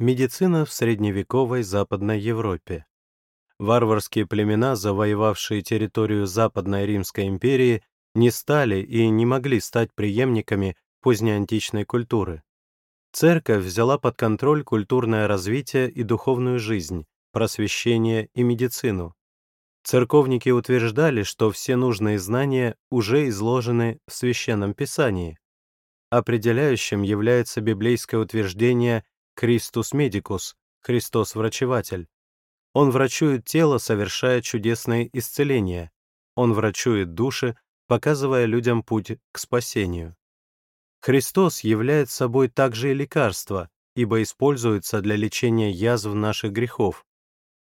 Медицина в средневековой Западной Европе. Варварские племена, завоевавшие территорию Западной Римской империи, не стали и не могли стать преемниками позднеантичной культуры. Церковь взяла под контроль культурное развитие и духовную жизнь, просвещение и медицину. Церковники утверждали, что все нужные знания уже изложены в Священном Писании. Определяющим является библейское утверждение «Christus medicus» — «Христос-врачеватель». Он врачует тело, совершая чудесные исцеления. Он врачует души, показывая людям путь к спасению. Христос является собой также и лекарство, ибо используется для лечения язв наших грехов.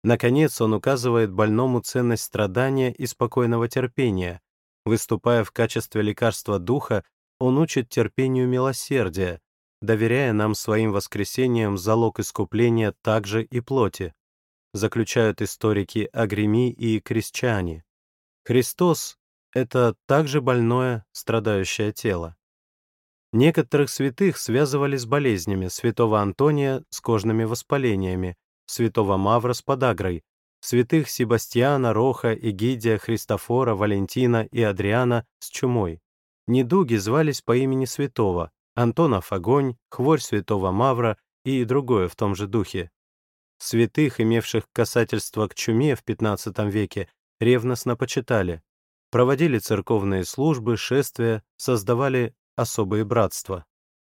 Наконец, он указывает больному ценность страдания и спокойного терпения. Выступая в качестве лекарства духа, он учит терпению милосердия, доверяя нам своим воскресением залог искупления также и плоти, заключают историки Агреми и Крестьяне. Христос — это также больное, страдающее тело. Некоторых святых связывали с болезнями, святого Антония с кожными воспалениями, святого Мавра с подагрой, святых Себастьяна, Роха, Эгидия, Христофора, Валентина и Адриана с чумой. Недуги звались по имени святого, Антонов огонь, хворь святого Мавра и другое в том же духе. Святых, имевших касательство к чуме в XV веке, ревностно почитали, проводили церковные службы, шествия, создавали особые братства.